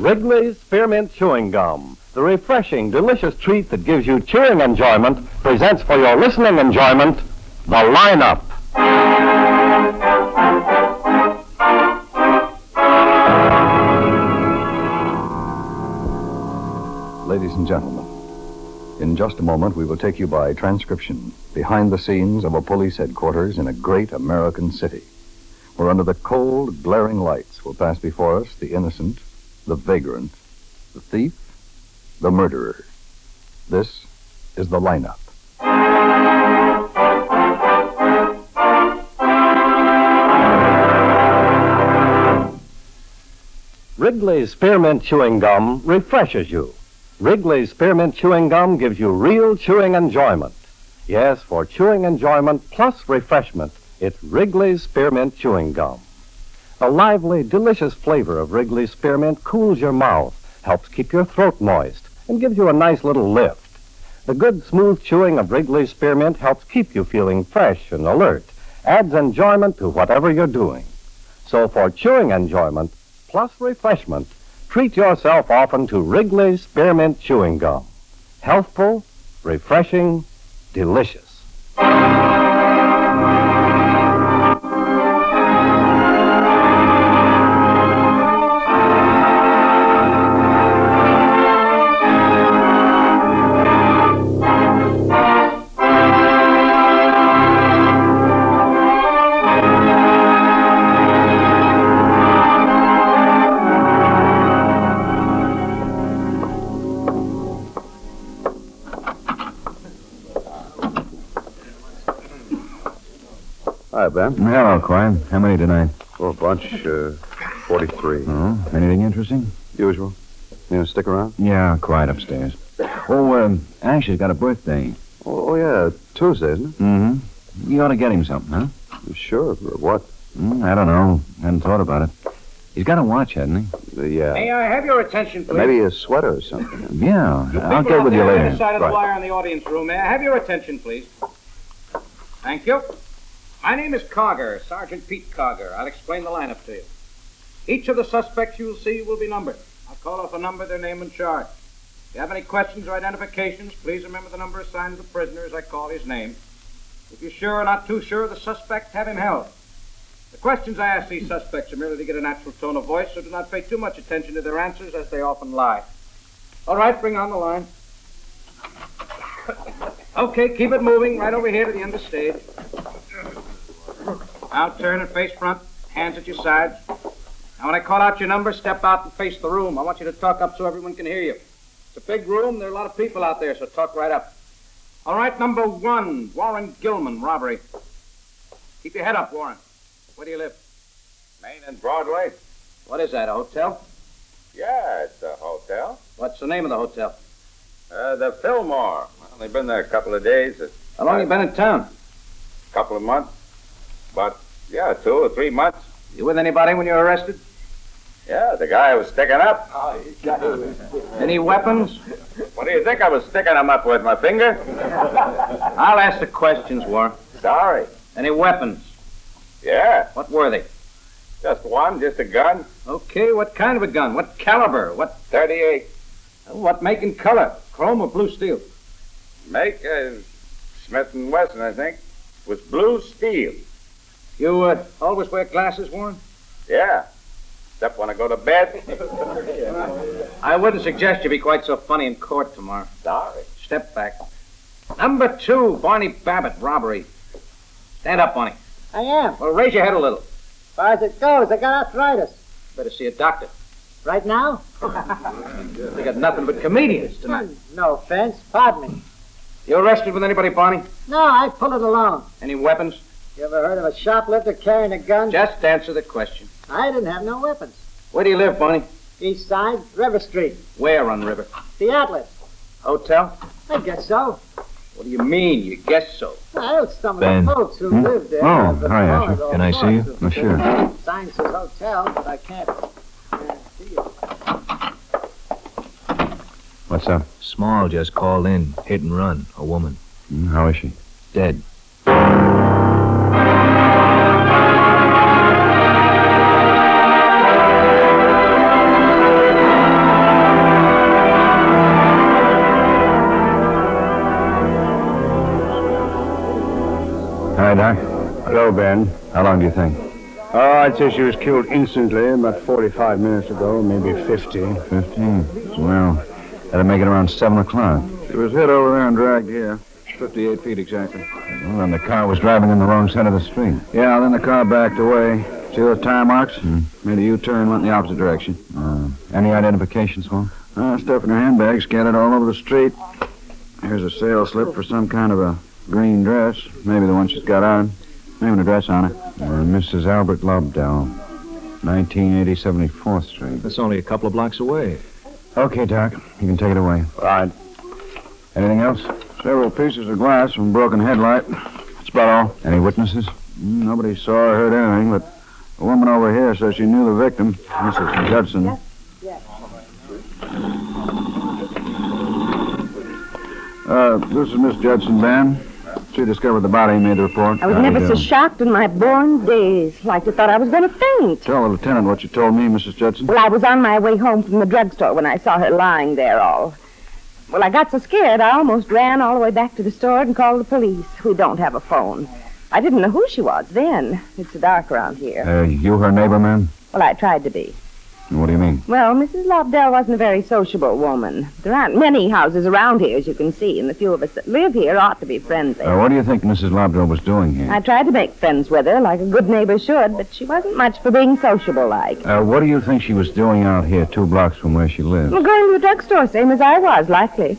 Wrigley's Spearmint Chewing Gum, the refreshing, delicious treat that gives you chewing enjoyment, presents for your listening enjoyment the lineup. Ladies and gentlemen, in just a moment we will take you by transcription behind the scenes of a police headquarters in a great American city, where under the cold, glaring lights will pass before us the innocent, the vagrant, the thief, the murderer. This is the lineup. Wrigley's Spearmint Chewing Gum refreshes you. Wrigley's Spearmint Chewing Gum gives you real chewing enjoyment. Yes, for chewing enjoyment plus refreshment, it's Wrigley's Spearmint Chewing Gum. The lively, delicious flavor of Wrigley's Spearmint cools your mouth, helps keep your throat moist, and gives you a nice little lift. The good, smooth chewing of Wrigley's Spearmint helps keep you feeling fresh and alert, adds enjoyment to whatever you're doing. So for chewing enjoyment plus refreshment, treat yourself often to Wrigley's Spearmint Chewing Gum. Healthful, refreshing, delicious. Hi, Ben. Hello, Quiet. How many tonight? Oh, a bunch. Uh, 43. Oh, anything interesting? Usual. You gonna stick around? Yeah, quiet upstairs. Oh, um, Ash has got a birthday. Oh, oh, yeah. Tuesday, isn't it? Mm-hmm. You ought to get him something, huh? Sure. but What? Mm, I don't know. Hadn't thought about it. He's got a watch, hasn't Uh, yeah. May I have your attention, please? Maybe a sweater or something. he? Yeah. I'll People get out with you there on later. the side of Right. the wire in the audience room. May I have your attention, please? Thank you. My name is Carger, Sergeant Pete Carger. I'll explain the lineup to you. Each of the suspects you will see will be numbered. I'll call off a number, their name, and charge. If you have any questions or identifications, please remember the number assigned to the prisoner as I call his name. If you're sure or not too sure of the suspect, have him held. The questions I ask these suspects are merely to get a natural tone of voice, so do not pay too much attention to their answers, as they often lie. All right, bring on the line. Okay, keep it moving right over here to the end of the stage. Now turn and face front, hands at your sides. Now, when I call out your number, step out and face the room. I want you to talk up so everyone can hear you. It's a big room. There are a lot of people out there, so talk right up. All right, number one, Warren Gilman, robbery. Keep your head up, Warren. Where do you live? Main and Broadway? What is that, a hotel? Yeah, it's a hotel. What's the name of the hotel? Uh, the Fillmore. I've only been there a couple of days, How long you been in town? A couple of months. But, yeah, two or three months. You with anybody when you were arrested? Yeah, the guy was sticking up. Any weapons? What do you think I was sticking him up with, my finger? I'll ask the questions, Warren. Sorry. Any weapons? Yeah, What were they? just one, just a gun. Okay, what kind of a gun? What caliber? What 38. what make and color? Chrome or blue steel? Make, uh, Smith & Wesson, I think. Was blue steel. You uh, always wear glasses, Warren? Yeah. Except when I go to bed. I wouldn't suggest you be quite so funny in court tomorrow. Sorry. Step back. Number two, Barney Babbitt, robbery. Stand up, Barney. I am. Well, raise your head a little. As far as it goes, I got arthritis. Better see a doctor. Right now? We got nothing but comedians tonight. No offense. Pardon me. You arrested with anybody, Barney? No, I pull it alone. Any weapons? You ever heard of a shoplifter carrying a gun? Just answer the question. I didn't have no weapons. Where do you live, Barney? East side, River Street. Where on the river? The Atlas. Hotel? I guess so. What do you mean? You guess so. Well, some of Ben. the folks who Hmm? live there. Oh, have hi, Asher. Can I see you? sorts Oh, of sure. things. Signs says hotel, but I can't uh, see it. What's up? Small just called in, hit and run, a woman, Hmm, How is she? dead. Know, Ben. How long do you think? Oh, I'd say she was killed instantly, about 45 minutes ago, maybe 50. Fifteen. Well, that'd make it around seven o'clock. She was hit over there and dragged here. 58 feet exactly. Well, then the car was driving in the wrong side of the street. Yeah, then the car backed away. See those tire marks? Hmm. Made a U-turn, went in the opposite direction. Uh, any identification, Swan? Uh, stuff in her handbag scattered all over the street. Here's a sales slip for some kind of a green dress. Maybe the one she's got on. Name and address on it. Uh, Mrs. Albert Lobdell, 1980 74th Street. That's only a couple of blocks away. Okay, Doc. You can take it away. All right. Anything else? Several pieces of glass from a broken headlight. That's about all. Any witnesses? Mm, Nobody saw or heard anything, but a woman over here says she knew the victim, Mrs. Judson. Yes. Yes. Uh, this is Miss Judson, Ben. She discovered the body and made the report. I was How never so shocked in my born days. Like I thought I was going to faint. Tell the lieutenant what you told me, Mrs. Judson. Well, I was on my way home from the drugstore when I saw her lying there all. Well, I got so scared I almost ran all the way back to the store and called the police. We don't have a phone. I didn't know who she was then. It's so dark around here. Uh, you her neighbor, ma'am? Well, I tried to be. What do you mean? Well, Mrs. Lobdell wasn't a very sociable woman. There aren't many houses around here, as you can see, and the few of us that live here ought to be friendly. Uh, what do you think Mrs. Lobdell was doing here? I tried to make friends with her, like a good neighbor should, but she wasn't much for being sociable like. Uh, what do you think she was doing out here, two blocks from where she lives? Well, going to the drugstore, same as I was, likely.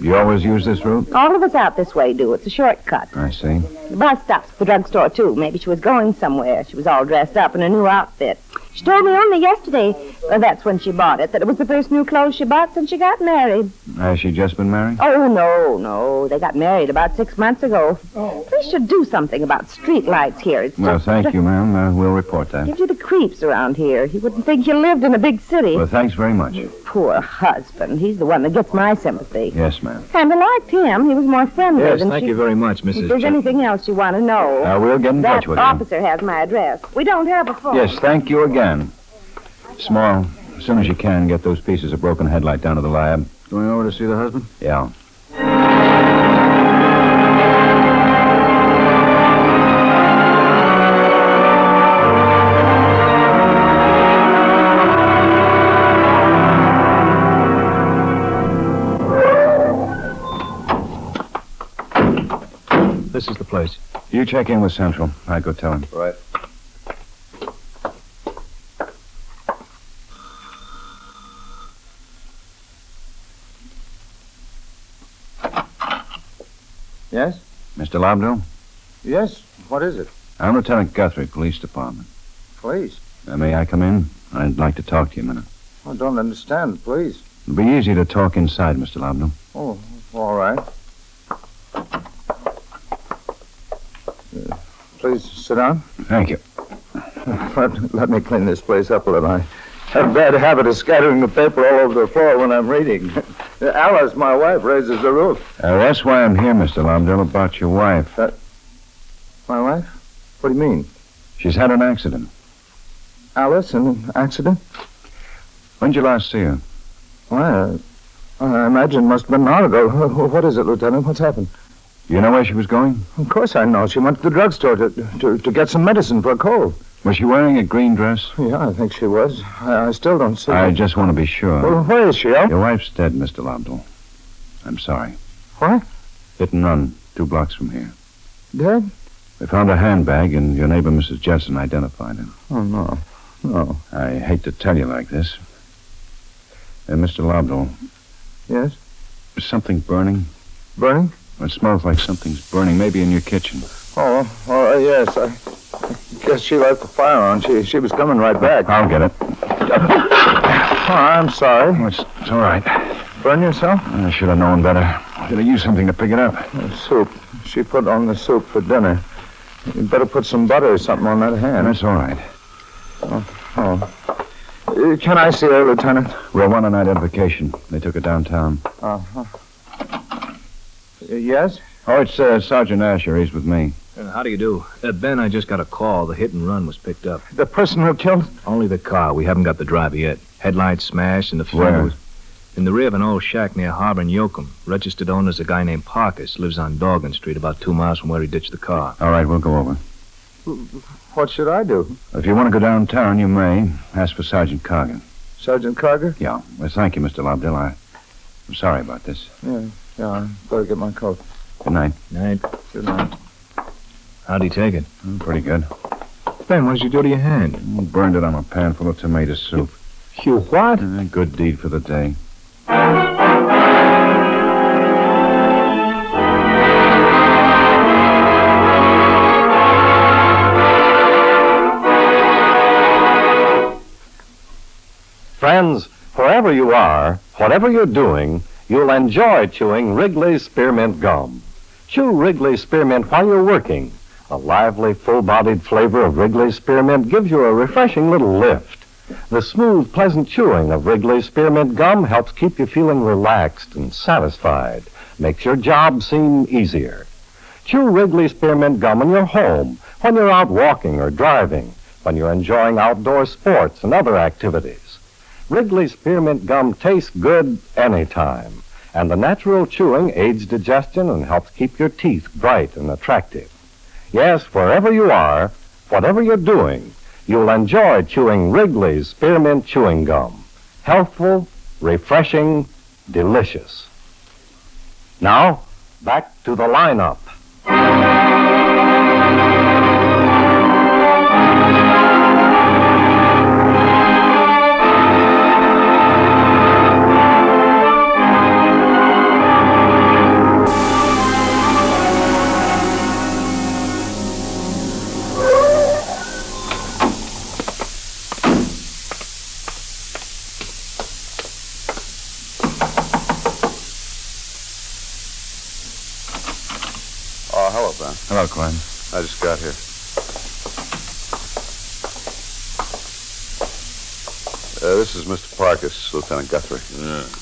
You always use this route? All of us out this way do. It's a shortcut. I see. The bus stops at the drugstore, too. Maybe she was going somewhere. She was all dressed up in a new outfit. She told me only yesterday, well, that's when she bought it, that it was the first new clothes she bought since she got married. Has she just been married? Oh, no, no. They got married about six months ago. Oh. We should do something about street lights here. It's Well, just thank you, ma'am. Uh, we'll report that. Gives you the creeps around here. You wouldn't think you lived in a big city. Well, thanks very much. Poor husband. He's the one that gets my sympathy. Yes, ma'am. And I liked him. He was more friendly than Yes, than thank she... you very much, Mrs. If Mrs. there's Judson. anything else you want to know, Uh, we'll get in that touch with you. officer has my address. We don't have a phone. Yes, thank you again. Small, as soon as you can, get those pieces of broken headlight down to the lab. Going over to see the husband? Yeah. Place. You check in with Central. I go tell him. Right. Yes? Mr. Lobdell? Yes. What is it? I'm Lieutenant Guthrie, Police Department. Please. Uh, may I come in? I'd like to talk to you a minute. I don't understand. Please. It'll be easy to talk inside, Mr. Lobdell. Oh, all right. Uh, please sit down. Thank you. Let, let me clean this place up a little. I have a bad habit of scattering the paper all over the floor when I'm reading. Alice, my wife, raises the roof. Uh, that's why I'm here, Mr. Lobdell, about your wife. My wife? What do you mean? She's had an accident. Alice an accident? When'd you last see her? Why, I, I imagine it must have been an hour ago. What is it, Lieutenant? What's happened? You know where she was going? Of course I know. She went to the drugstore to, to, to get some medicine for a cold. Was she wearing a green dress? Yeah, I think she was. I, I still don't see I her. just want to be sure. Well, where is she, Al? Your wife's dead, Mr. Lobdell. I'm sorry. What? Hit and run, two blocks from here. Dead? We found a handbag, and your neighbor, Mrs. Judson, identified it. Oh, no. No. I hate to tell you like this. Uh, Mr. Lobdell, Yes? something burning? Burning? It smells like something's burning, maybe in your kitchen. Oh, oh, yes. I, guess she left the fire on. She, she was coming right back. I'll get it. Oh, I'm sorry. Oh, it's, it's all right. Burn yourself? I should have known better. Should have used something to pick it up. Uh, soup. She put on the soup for dinner. You'd better put some butter or something on that hand. That's all right. Oh. Uh, can I see her, Lieutenant? We'll want an identification. They took her downtown. Uh-huh. Yes? Oh, it's uh, Sergeant Asher. He's with me. Uh, how do you do? Uh, ben, I just got a call. The hit and run was picked up. The person who killed? Only the car. We haven't got the driver yet. Headlights smashed and the Where? fender was in the rear of an old shack near Harbor and Yoakum. Registered owner's a guy named Parkus. Lives on Dorgan Street, about two miles from where he ditched the car. All right, we'll go over. What should I do? If you want to go downtown, you may. Ask for Sergeant Carger. Sergeant Carger? Yeah. Well, thank you, Mr. Lobdell. I, I'm sorry about this. Yeah, yeah, I better get my coat. Good night. Night. Good night. How'd he take it? Mm, pretty good. Ben, what did you do to your hand? Mm, Burned it on a pan full of tomato soup. You what? Uh, good deed for the day. Friends, wherever you are, whatever you're doing, you'll enjoy chewing Wrigley's Spearmint Gum. Chew Wrigley's Spearmint while you're working. A lively, full-bodied flavor of Wrigley's Spearmint gives you a refreshing little lift. The smooth, pleasant chewing of Wrigley's Spearmint Gum helps keep you feeling relaxed and satisfied. Makes your job seem easier. Chew Wrigley's Spearmint Gum in your home, when you're out walking or driving, when you're enjoying outdoor sports and other activities. Wrigley's Spearmint Gum tastes good anytime, and the natural chewing aids digestion and helps keep your teeth bright and attractive. Yes, wherever you are, whatever you're doing, you'll enjoy chewing Wrigley's Spearmint Chewing Gum. Healthful, refreshing, delicious. Now, back to the lineup. I just got here. Uh, this is Mr. Parkus, Lieutenant Guthrie.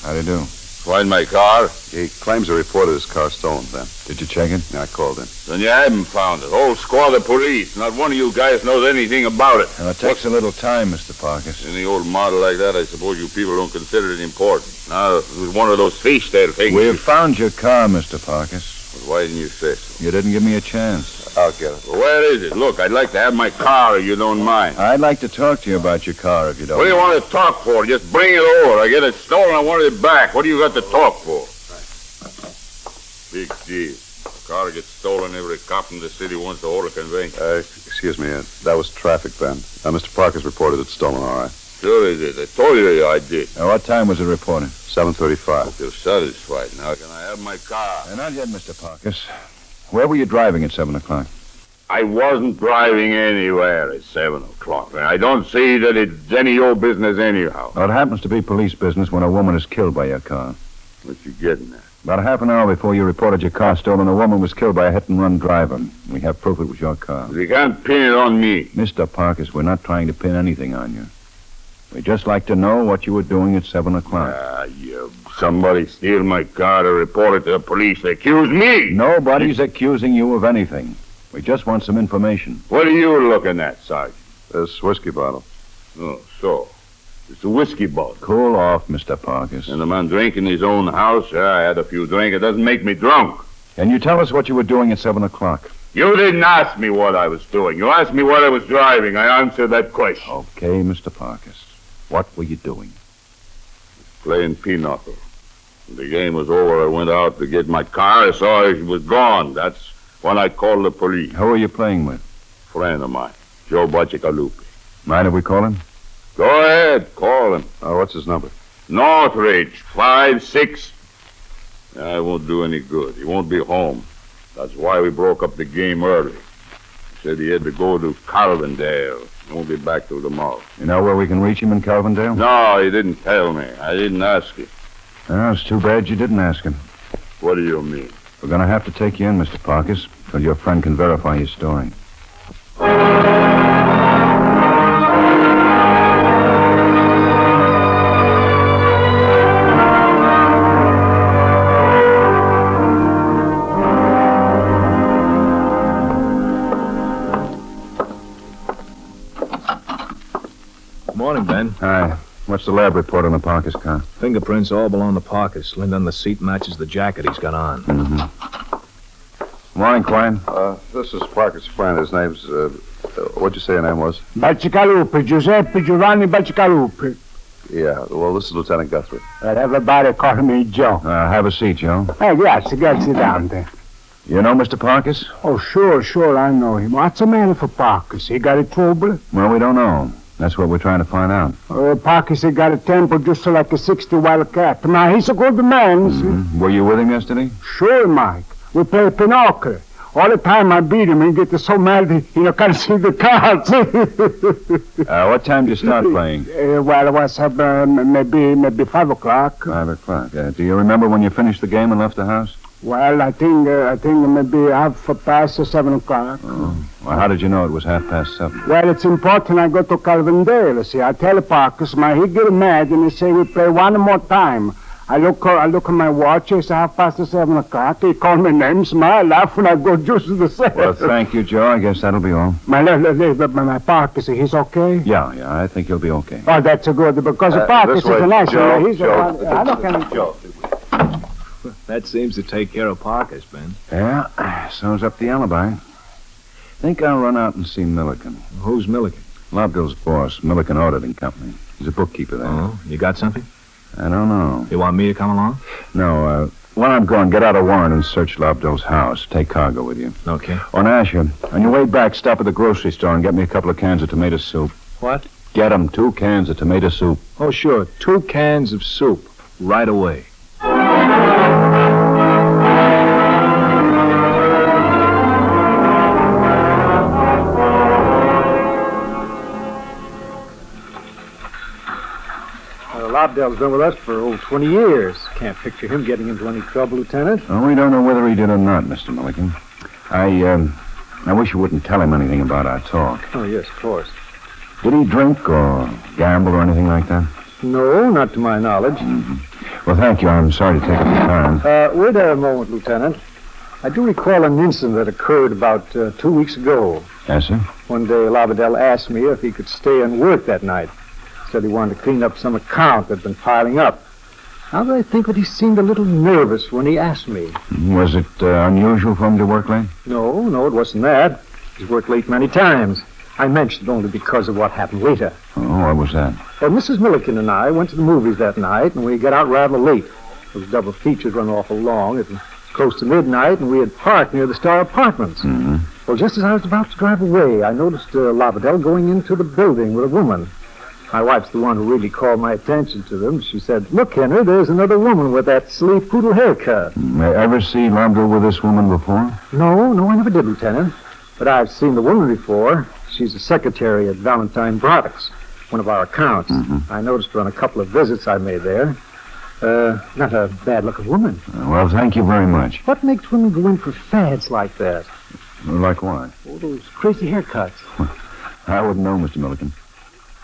How do you do? Find my car? He claims a reported his car stolen, then. Did you check it? Yeah, I called in. Then you haven't found it. Whole squad of police. Not one of you guys knows anything about it. Well, it takes a little time, Mr. Parkus. Any old model like that, I suppose you people don't consider it important. Now, if it was one of those fishtail things. We've found your car, Mr. Parkus. Why didn't you say so? You didn't give me a chance. I'll get it. Well, where is it? Look, I'd like to have my car if you don't mind. I'd like to talk to you about your car if you don't. What do you want to talk for? Just bring it over. I get it stolen. I want it back. What do you got to talk for? Big deal. Car gets stolen. Every cop in the city wants to hold a conveyance. Uh, excuse me, uh, that was traffic, Ben. Uh, Mr. Parker's reported it stolen, all right. Sure it is. I told you I did. Now, what time was it reported? 735. You're satisfied. Now can I have my car? Uh, not yet, Mr. Parkus. Where were you driving at 7 o'clock? I wasn't driving anywhere at seven o'clock. and I don't see that it's any of your business anyhow. Well, it happens to be police business when a woman is killed by your car. What are you getting at? About half an hour before you reported your car stolen, a woman was killed by a hit-and-run driver. We have proof it was your car. You can't pin it on me. Mr. Parkus, we're not trying to pin anything on you. We'd just like to know what you were doing at 7 o'clock. Ah, you. Somebody steal my car to report it to the police. They accuse me. Nobody's accusing you of anything. We just want some information. What are you looking at, Sergeant? This whiskey bottle. Oh, so. It's a whiskey bottle. Cool off, Mr. Parkus. And a man drinking his own house? Yeah, I had a few drinks. It doesn't make me drunk. Can you tell us what you were doing at 7 o'clock? You didn't ask me what I was doing. You asked me what I was driving. I answered that question. Okay, Mr. Parkus. What were you doing? Playing pinochle. When the game was over, I went out to get my car. I saw it was gone. That's when I called the police. Who are you playing with? Friend of mine, Joe Bacigalupi. Mind if we call him? Go ahead, call him. Uh, what's his number? Northridge, five six. I won't do any good. He won't be home. That's why we broke up the game early. He said he had to go to Calvindale. He won't be back till tomorrow. You know where we can reach him in Calvindale? No, he didn't tell me. I didn't ask him. Oh, it's too bad you didn't ask him. What do you mean? We're going to have to take you in, Mr. Parkus, till your friend can verify your story. Morning, Ben. Hi. What's the lab report on the Parker's car? Fingerprints all belong to Parker's. Lint on the seat matches the jacket he's got on. Mm-hmm. Morning, Quine. Uh, this is Parker's friend. His name's uh, what'd you say your name was? Bacigalupi, Giuseppe Giovanni Bacigalupi. Yeah, well, this is Lieutenant Guthrie. But everybody call me Joe. Uh, have a seat, Joe. Hey, yes, get sit down there. You know Mr. Parkes? Oh, sure, sure, I know him. What's the matter for Parkes? He got in trouble? Well, we don't know. That's what we're trying to find out. Uh, Parkes, got a temper just like a 60 wildcat. Now, he's a good man, see? Mhm. Were you with him yesterday? Sure, Mike. We play pinochle. All the time I beat him, he get so mad he you know, can't see the cards. Uh, what time did you start playing? Uh, well, it was uh, maybe maybe five o'clock. Five o'clock. Uh, do you remember when you finished the game and left the house? Well, I think uh, I think maybe half past seven o'clock. Well, how did you know it was half past seven? Well, it's important I go to Calvindale. See, I tell Parkers, my he get mad and he say we play one more time. I look uh, I look at my watch. It's half past seven o'clock. He call me name, smile, laugh, and I go just the same. Well, thank you, Joe. I guess that'll be all. My my, my Parkers, he's okay. Yeah, yeah, I think he'll be okay. Oh, that's a good because Uh, Parkers is a nice Joe. He's Joe. a, I him. Joe. That seems to take care of Parkers, Ben. Yeah, so's up the alibi. Think I'll run out and see Milliken. Who's Milliken? Lobdell's boss, Milliken Auditing Company. He's a bookkeeper there. Oh, you got something? I don't know. You want me to come along? No, uh, while I'm gone, get out a warrant and search Lobdell's house. Take Carger with you. Okay. On Asher, on your way back, stop at the grocery store and get me a couple of cans of tomato soup. What? Get 'em, two cans of tomato soup. Oh, sure. Two cans of soup. Right away. Lobdell's been with us for, oh, 20 years. Can't picture him getting into any trouble, Lieutenant. Well, we don't know whether he did or not, Mr. Milliken. I, um, I wish you wouldn't tell him anything about our talk. Oh, yes, of course. Did he drink or gamble or anything like that? No, not to my knowledge. Well, thank you. I'm sorry to take up your time. Uh, wait a moment, Lieutenant. I do recall an incident that occurred about uh, two weeks ago. Yes, sir? One day, Lobdell asked me if he could stay and work that night. Said he wanted to clean up some account that'd been piling up. Now that I think that he seemed a little nervous when he asked me. Was it uh, unusual for him to work late? No, no, it wasn't that. He's worked late many times. I mentioned it only because of what happened later. Oh, what was that? Well, Mrs. Milliken and I went to the movies that night, and we got out rather late. Those double features run awful long. It was close to midnight, and we had parked near the Star Apartments. Mm-hmm. Well, just as I was about to drive away, I noticed uh, Lobdell going into the building with a woman. My wife's the one who really called my attention to them. She said, Look, Henry, there's another woman with that silly poodle haircut. May I ever see Lobdell with this woman before? No, no, I never did, Lieutenant. But I've seen the woman before. She's a secretary at Valentine Products, one of our accounts. I noticed her on a couple of visits I made there. Uh, not a bad-looking woman. Uh, well, thank you very much. What makes women go in for fads like that? Like what? All those crazy haircuts. I wouldn't know, Mr. Milliken.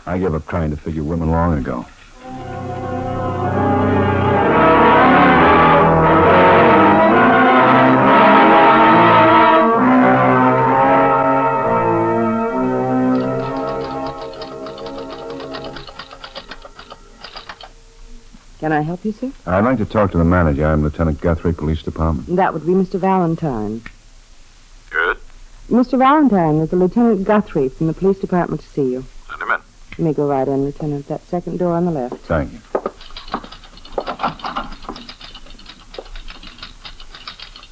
I gave up trying to figure women long ago. Can I help you, sir? I'd like to talk to the manager. I'm Lieutenant Guthrie, Police Department. That would be Mr. Valentine. Good. Mr. Valentine, there's a Lieutenant Guthrie from the police department to see you. Send him in. You may go right in, Lieutenant. That second door on the left. Thank you.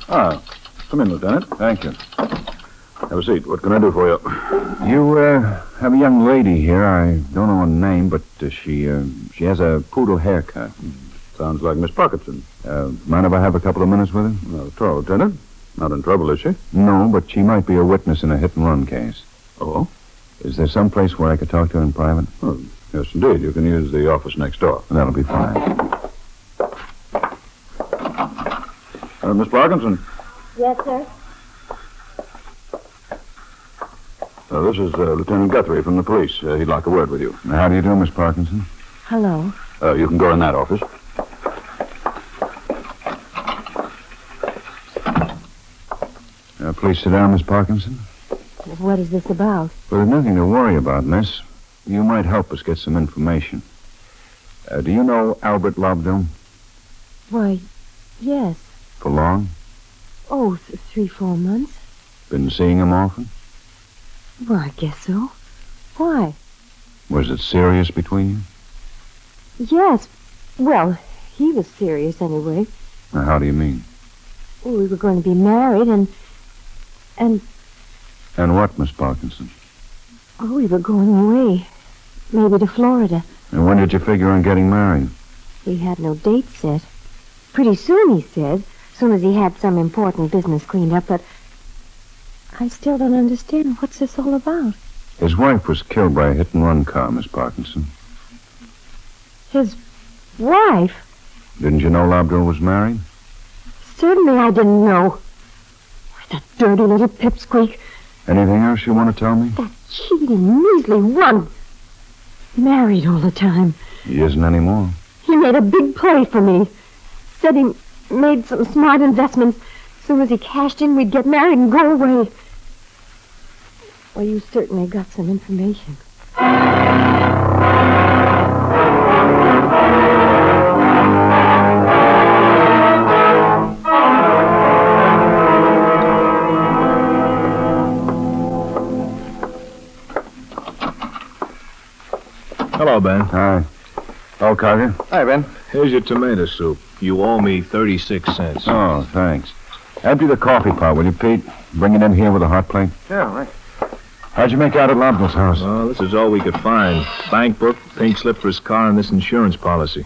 Ah, come in, Lieutenant. Thank you. Have a seat. What can I do for you? You uh, have a young lady here. I don't know her name, but uh, she uh, she has a poodle haircut. Sounds like Miss Parkinson. Uh, mind if I have a couple of minutes with her? Not at all, Lieutenant. Not in trouble, is she? No, but she might be a witness in a hit and run case. Oh? Is there some place where I could talk to her in private? Oh, yes, indeed. You can use the office next door. That'll be fine. Uh, Miss Parkinson, Yes, sir. Uh, this is uh, Lieutenant Guthrie from the police. Uh, he'd like a word with you. How do you do, Miss Parkinson? Hello. Uh, you can go in that office. Uh, please sit down, Miss Parkinson. What is this about? Well, there's nothing to worry about, miss. You might help us get some information. Uh, do you know Albert Lobdell? Why, yes. For long? Oh, th- three, four months. Been seeing him often? Well, I guess so. Why? Was it serious between you? Yes. Well, he was serious anyway. Now, how do you mean? We were going to be married, and and And what, Miss Parkinson? oh, we were going away, maybe to Florida. And when did you figure on getting married? We had no date set. Pretty soon, he said, soon as he had some important business cleaned up, but I still don't understand what's this all about. His wife was killed by a hit and run car, Miss Parkinson. His wife? Didn't you know Lobdell was married? Certainly I didn't know. That dirty little pipsqueak, Anything else you want to tell me? That cheating, measly one. Married all the time. He isn't anymore. He made a big play for me. Said he made some smart investments. Soon as he cashed in, we'd get married and go away. Well, you certainly got some information. Hello, Ben. Hi. Oh, Carter? Hi, Ben. Here's your tomato soup. You owe me 36 cents. Oh, thanks. Empty the coffee pot, will you, Pete? Bring it in here with a hot plate. Yeah, right. How'd you make out at Lobdell's house? Well, this is all we could find. Bank book, pink slip for his car, and this insurance policy.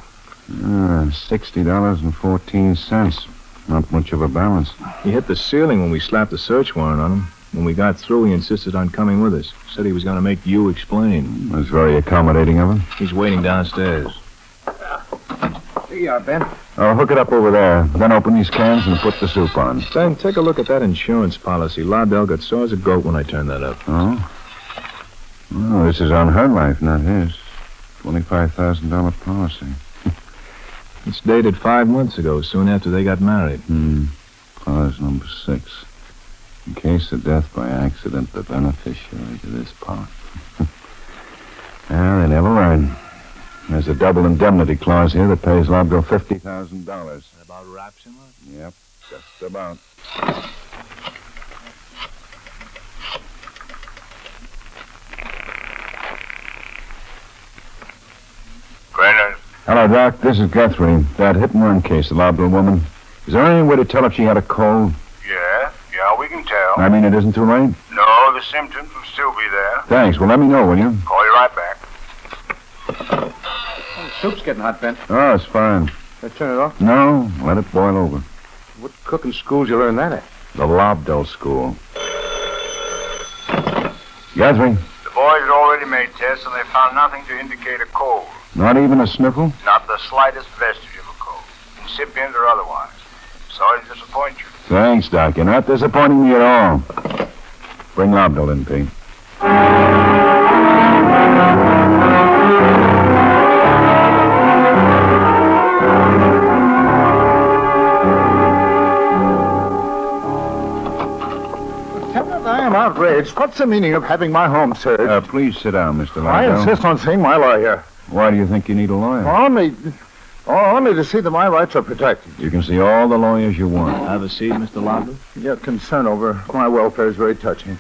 Uh, $60.14. Not much of a balance. He hit the ceiling when we slapped the search warrant on him. When we got through, he insisted on coming with us. Said he was going to make you explain. That's very accommodating of him. He's waiting downstairs. Here you are, Ben. Oh, hook it up over there. Then open these cans and put the soup on. Ben, take a look at that insurance policy. Lobdell got sore as a goat when I turned that up. Oh? Oh, this is on her life, not his. $25,000 policy. It's dated five months ago, soon after they got married. Hmm. Clause number six. In case of death by accident, the beneficiary to this part. well, ah, they never learn. There's a double indemnity clause here that pays Lobdell $50,000. That about wraps him up. Yep, just about. Brennan, Hello, Doc. This is Guthrie. That hit and run case, the Lobdell woman. Is there any way to tell if she had a cold? yeah, yeah, we can tell. I mean, it isn't too late? No, the symptoms will still be there. Thanks. Well, let me know, will you? Call you right back. Oh, soup's getting hot, Ben. Oh, it's fine. Let's turn it off. No, let it boil over. What cooking schools you learn that at? The Lobdell School. Guthrie, The boys had already made tests and they found nothing to indicate a cold. not even a sniffle? Not the slightest vestige of a cold, incipient or otherwise. Sorry to disappoint you. Thanks, Doc. You're not disappointing me at all. Bring Lobdell in, Pete. I am outraged. What's the meaning of having my home searched? Uh, please sit down, Mr. I insist on seeing my lawyer. Why do you think you need a lawyer? Only, oh, only to see that my rights are protected. You can see all the lawyers you want. Have a seat, Mr. Lobdell. Your concern over my welfare is very touching.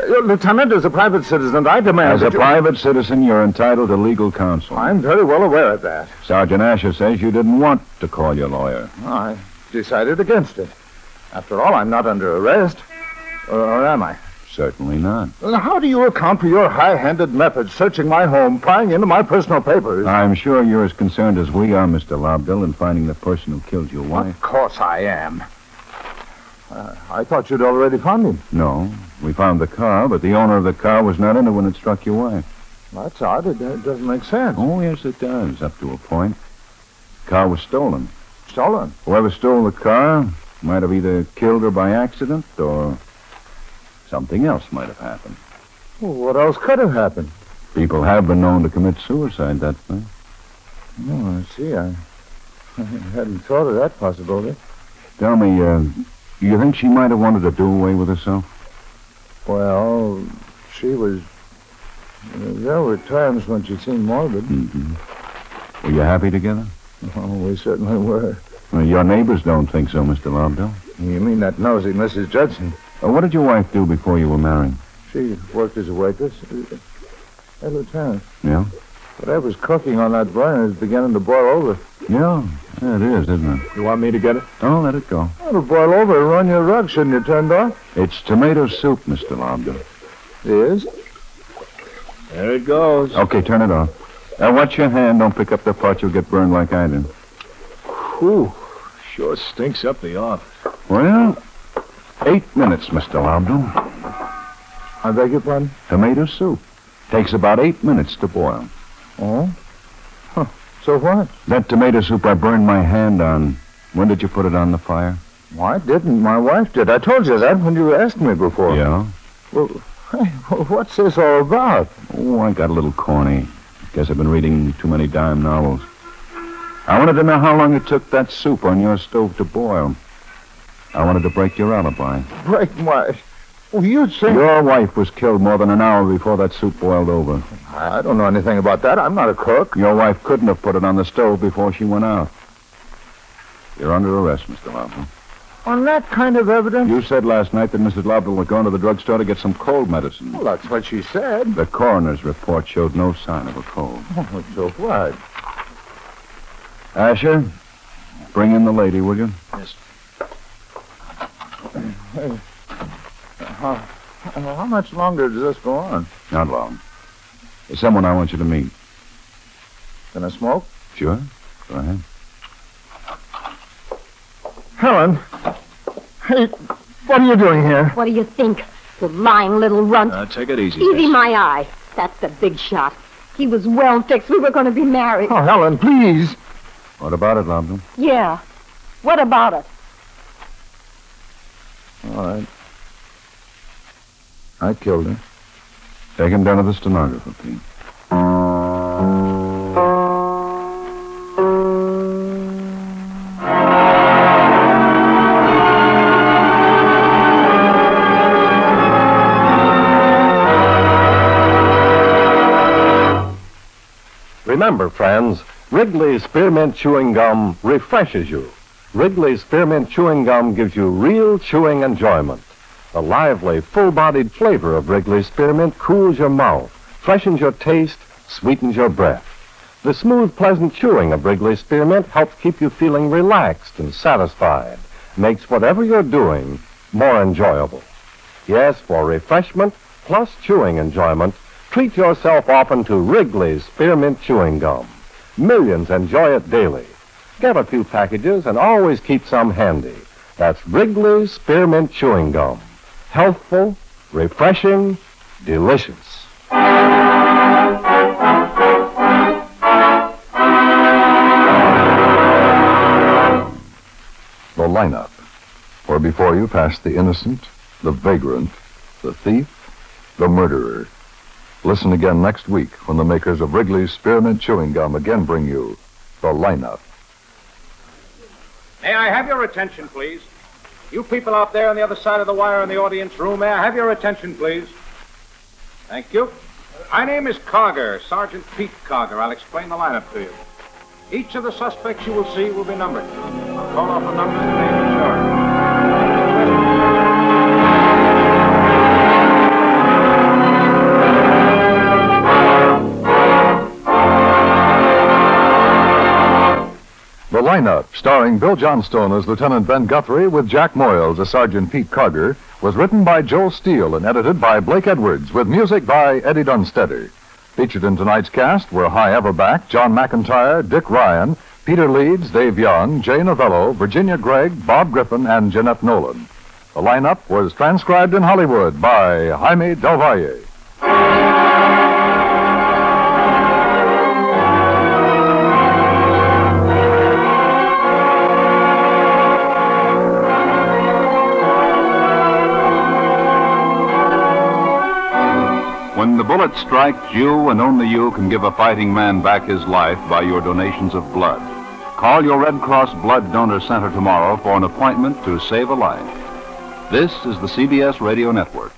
Uh, Lieutenant, as a private citizen, I demand As that a you- private citizen, you're entitled to legal counsel. I'm very well aware of that. Sergeant Asher says you didn't want to call your lawyer. I decided against it. After all, I'm not under arrest. Or, or am I? Certainly not. How do you account for your high-handed methods, searching my home, prying into my personal papers? I'm sure you're as concerned as we are, Mr. Lobdell, in finding the person who killed your wife. Of course I am. Uh, I thought you'd already found him. No, we found the car, but the owner of the car was not in it when it struck your wife. That's odd. It, it doesn't make sense. Oh, yes, it does, up to a point. The car was stolen. Stolen. Whoever stole the car might have either killed her by accident or something else might have happened. Well, what else could have happened? People have been known to commit suicide that way. Oh, I see. I, I hadn't thought of that possibility. Tell me, uh, you think she might have wanted to do away with herself? Well, she was. There were times when she seemed morbid. Mm-hmm. Were you happy together? Oh, we certainly were. Well, your neighbors don't think so, Mr. Lobdell. You mean that nosy Mrs. Judson? Uh, what did your wife do before you were married? She worked as a waitress. Hey, Lieutenant, Yeah? whatever's cooking on that burner is beginning to boil over. Yeah, yeah, it is, isn't it? You want me to get it? Don't let it go. It'll boil over and run your rug, shouldn't you, turned off? It's tomato soup, Mr. Lobdell. Is? There it goes. Okay, turn it off. Now, watch your hand. Don't pick up the pot. You'll get burned like I did. Whew. Sure stinks up the office. Well, eight minutes, Mr. Lobdell. I beg your pardon? Tomato soup. Takes about eight minutes to boil. Oh? Huh. So what? That tomato soup I burned my hand on. When did you put it on the fire? Well, I didn't. My wife did. I told you that when you asked me before. Yeah? Well, hey, well, what's this all about? Oh, I got a little corny. Guess I've been reading too many dime novels. I wanted to know how long it took that soup on your stove to boil. I wanted to break your alibi. Break my... Well, you'd say... Your wife was killed more than an hour before that soup boiled over. I don't know anything about that. I'm not a cook. Your wife couldn't have put it on the stove before she went out. You're under arrest, Mr. Lobdell. On that kind of evidence? You said last night that Mrs. Lobdell was going to the drugstore to get some cold medicine. Well, that's what she said. The coroner's report showed no sign of a cold. Oh, so what? Asher, bring in the lady, will you? Yes. Hey, how, how much longer does this go on? Not long. There's someone I want you to meet. Can I smoke? Sure. Go ahead. Helen. Hey, what are you doing here? What do you think? You lying little runt. Uh, take it easy. Easy, miss. my eye. That's the big shot. He was well fixed. We were going to be married. Oh, Helen, please. What about it, Lobdell? Yeah. What about it? All right. I killed her. Take him down to the stenographer, Pete. Remember, friends, Wrigley's Spearmint Chewing Gum refreshes you. Wrigley's Spearmint Chewing Gum gives you real chewing enjoyment. The lively, full-bodied flavor of Wrigley's Spearmint cools your mouth, freshens your taste, sweetens your breath. The smooth, pleasant chewing of Wrigley's Spearmint helps keep you feeling relaxed and satisfied, makes whatever you're doing more enjoyable. Yes, for refreshment plus chewing enjoyment, treat yourself often to Wrigley's Spearmint Chewing Gum. Millions enjoy it daily. Get a few packages and always keep some handy. That's Wrigley's Spearmint Chewing Gum. Healthful, refreshing, delicious. The lineup. Where before you pass the innocent, the vagrant, the thief, the murderer. Listen again next week when the makers of Wrigley's Spearmint Chewing Gum again bring you the lineup. May I have your attention, please? You people out there on the other side of the wire in the audience room, may I have your attention, please? Thank you. My name is Carger, Sergeant Pete Carger. I'll explain the lineup to you. Each of the suspects you will see will be numbered. I'll call off the numbers The lineup, starring Bill Johnstone as Lieutenant Ben Guthrie with Jack Moyles as Sergeant Pete Carger, was written by Joe Steele and edited by Blake Edwards with music by Eddie Dunstedter. Featured in tonight's cast were Hy Averback, John McIntyre, Dick Ryan, Peter Leeds, Dave Young, Jay Novello, Virginia Gregg, Bob Griffin, and Jeanette Nolan. The lineup was transcribed in Hollywood by Jaime Del Valle. Bullet strikes, you and only you can give a fighting man back his life by your donations of blood. Call your Red Cross Blood Donor Center tomorrow for an appointment to save a life. This is the CBS Radio Network.